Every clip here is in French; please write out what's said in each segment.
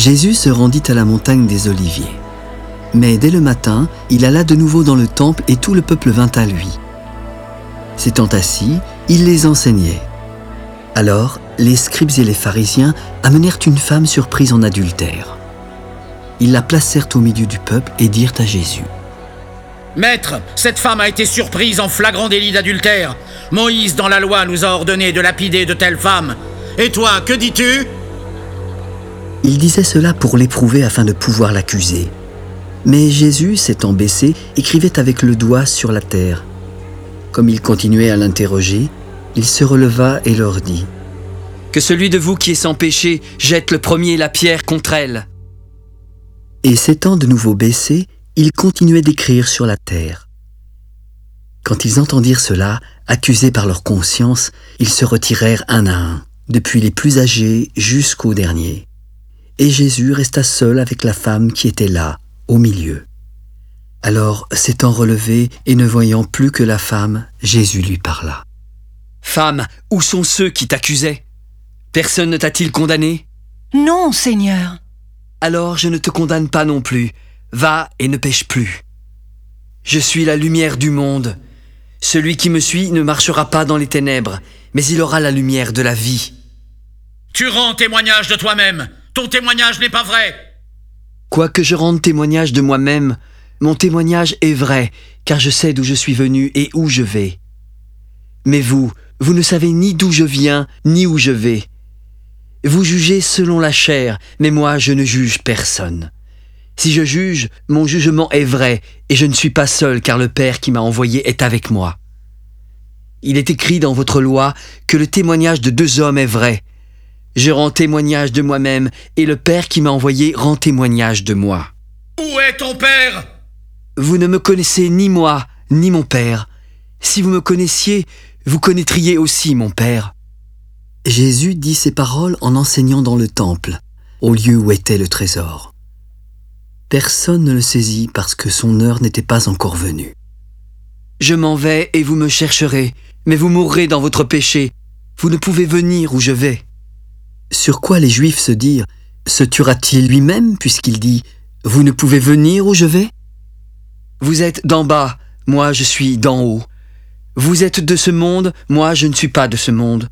Jésus se rendit à la montagne des Oliviers. Mais dès le matin, il alla de nouveau dans le temple et tout le peuple vint à lui. S'étant assis, il les enseignait. Alors, les scribes et les pharisiens amenèrent une femme surprise en adultère. Ils la placèrent au milieu du peuple et dirent à Jésus. Maître, cette femme a été surprise en flagrant délit d'adultère. Moïse, dans la loi, nous a ordonné de lapider de telles femmes. Et toi, que dis-tu? Il disait cela pour l'éprouver afin de pouvoir l'accuser. Mais Jésus, s'étant baissé, écrivait avec le doigt sur la terre. Comme il continuait à l'interroger, il se releva et leur dit Que celui de vous qui est sans péché jette le premier la pierre contre elle. Et s'étant de nouveau baissé, il continuait d'écrire sur la terre. Quand ils entendirent cela, accusés par leur conscience, ils se retirèrent un à un, depuis les plus âgés jusqu'aux derniers. Et Jésus resta seul avec la femme qui était là, au milieu. Alors, s'étant relevé et ne voyant plus que la femme, Jésus lui parla. Femme, où sont ceux qui t'accusaient? Personne ne t'a-t-il condamné? Non, Seigneur. Alors je ne te condamne pas non plus. Va et ne pêche plus. Je suis la lumière du monde. Celui qui me suit ne marchera pas dans les ténèbres, mais il aura la lumière de la vie. Tu rends témoignage de toi-même. Ton témoignage n'est pas vrai. Quoique je rende témoignage de moi-même, mon témoignage est vrai, car je sais d'où je suis venu et où je vais. Mais vous, vous ne savez ni d'où je viens, ni où je vais. Vous jugez selon la chair, mais moi je ne juge personne. Si je juge, mon jugement est vrai, et je ne suis pas seul, car le Père qui m'a envoyé est avec moi. Il est écrit dans votre loi que le témoignage de deux hommes est vrai. Je rends témoignage de moi-même, et le Père qui m'a envoyé rend témoignage de moi. Où est ton père? Vous ne me connaissez ni moi, ni mon Père. Si vous me connaissiez, vous connaîtriez aussi mon Père. Jésus dit ces paroles en enseignant dans le temple, au lieu où était le trésor. Personne ne le saisit parce que son heure n'était pas encore venue. Je m'en vais et vous me chercherez, mais vous mourrez dans votre péché. Vous ne pouvez venir où je vais. Sur quoi les Juifs se dirent Se tuera-t-il lui-même puisqu'il dit Vous ne pouvez venir où je vais? Vous êtes d'en bas, moi je suis d'en haut. Vous êtes de ce monde, moi je ne suis pas de ce monde.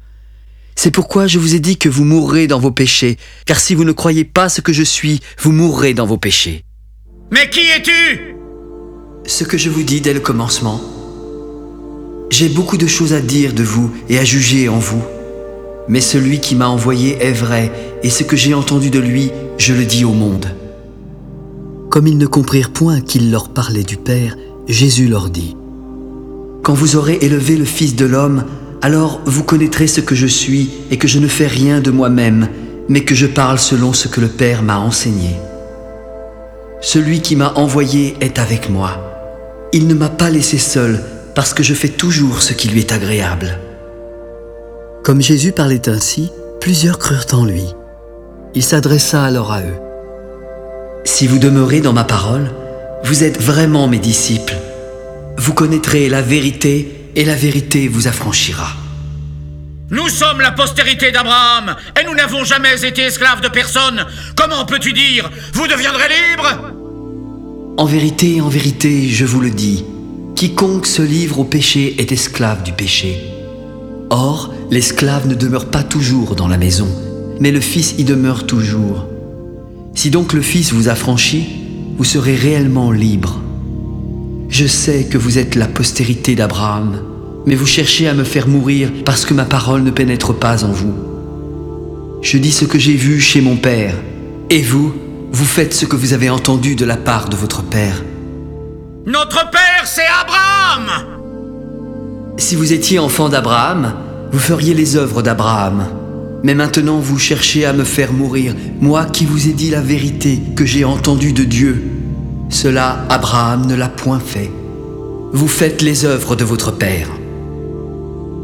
C'est pourquoi je vous ai dit que vous mourrez dans vos péchés, car si vous ne croyez pas ce que je suis, vous mourrez dans vos péchés. Mais qui es-tu? Ce que je vous dis dès le commencement. J'ai beaucoup de choses à dire de vous et à juger en vous. Mais celui qui m'a envoyé est vrai, et ce que j'ai entendu de lui, je le dis au monde. Comme ils ne comprirent point qu'il leur parlait du Père, Jésus leur dit Quand vous aurez élevé le Fils de l'homme, alors vous connaîtrez ce que je suis et que je ne fais rien de moi-même, mais que je parle selon ce que le Père m'a enseigné. Celui qui m'a envoyé est avec moi. Il ne m'a pas laissé seul parce que je fais toujours ce qui lui est agréable. Comme Jésus parlait ainsi, plusieurs crurent en lui. Il s'adressa alors à eux. Si vous demeurez dans ma parole, vous êtes vraiment mes disciples. Vous connaîtrez la vérité et la vérité vous affranchira. Nous sommes la postérité d'Abraham et nous n'avons jamais été esclaves de personne. Comment peux-tu dire Vous deviendrez libres? En vérité, en vérité, je vous le dis, quiconque se livre au péché est esclave du péché. Or, l'esclave ne demeure pas toujours dans la maison, mais le Fils y demeure toujours. Si donc le Fils vous affranchit, vous serez réellement libre. Je sais que vous êtes la postérité d'Abraham, mais vous cherchez à me faire mourir parce que ma parole ne pénètre pas en vous. Je dis ce que j'ai vu chez mon Père, et vous, vous faites ce que vous avez entendu de la part de votre Père. Notre Père, c'est Abraham Si vous étiez enfant d'Abraham, vous feriez les œuvres d'Abraham. Mais maintenant vous cherchez à me faire mourir, moi qui vous ai dit la vérité que j'ai entendue de Dieu. Cela, Abraham ne l'a point fait. Vous faites les œuvres de votre Père.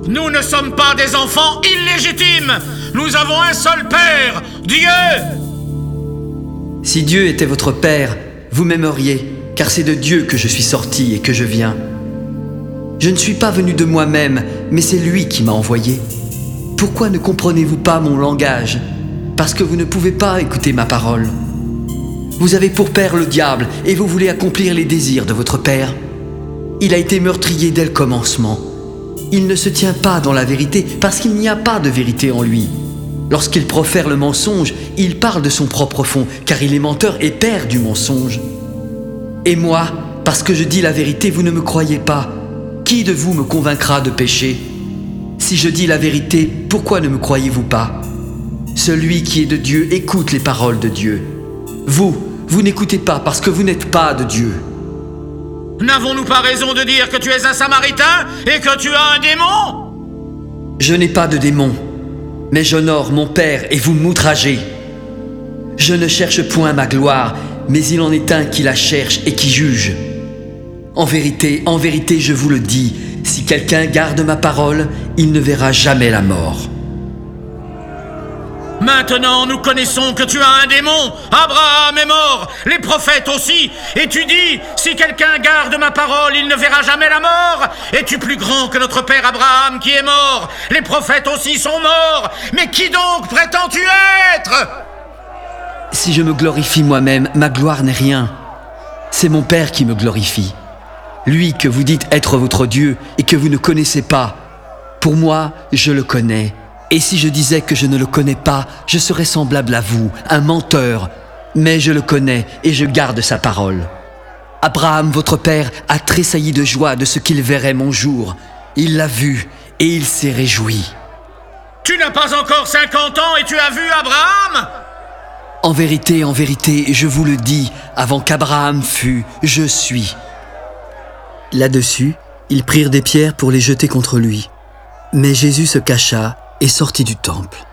Nous ne sommes pas des enfants illégitimes Nous avons un seul Père, Dieu Si Dieu était votre Père, vous m'aimeriez, car c'est de Dieu que je suis sorti et que je viens. Je ne suis pas venu de moi-même, mais c'est lui qui m'a envoyé. Pourquoi ne comprenez-vous pas mon langage? Parce que vous ne pouvez pas écouter ma parole. Vous avez pour père le diable et vous voulez accomplir les désirs de votre père. Il a été meurtrier dès le commencement. Il ne se tient pas dans la vérité parce qu'il n'y a pas de vérité en lui. Lorsqu'il profère le mensonge, il parle de son propre fond, car il est menteur et père du mensonge. Et moi, parce que je dis la vérité, vous ne me croyez pas. Qui de vous me convaincra de pécher? Si je dis la vérité, pourquoi ne me croyez-vous pas? Celui qui est de Dieu écoute les paroles de Dieu. Vous, vous n'écoutez pas parce que vous n'êtes pas de Dieu. N'avons-nous pas raison de dire que tu es un samaritain et que tu as un démon? Je n'ai pas de démon, mais j'honore mon Père et vous m'outragez. Je ne cherche point ma gloire, mais il en est un qui la cherche et qui juge. En vérité, en vérité, je vous le dis, si quelqu'un garde ma parole, il ne verra jamais la mort. Maintenant, nous connaissons que tu as un démon. Abraham est mort, les prophètes aussi. Et tu dis, si quelqu'un garde ma parole, il ne verra jamais la mort. Es-tu plus grand que notre père Abraham qui est mort? Les prophètes aussi sont morts. Mais qui donc prétends-tu être? Si je me glorifie moi-même, ma gloire n'est rien. C'est mon Père qui me glorifie. Lui que vous dites être votre Dieu et que vous ne connaissez pas. Pour moi, je le connais et si je disais que je ne le connais pas, je serais semblable à vous, un menteur. Mais je le connais et je garde sa parole. Abraham, votre père, a tressailli de joie de ce qu'il verrait mon jour. Il l'a vu et il s'est réjoui. Tu n'as pas encore 50 ans et tu as vu Abraham? En vérité, en vérité, je vous le dis, avant qu'Abraham fût, je suis. Là-dessus, ils prirent des pierres pour les jeter contre lui. Mais Jésus se cacha et sortit du temple.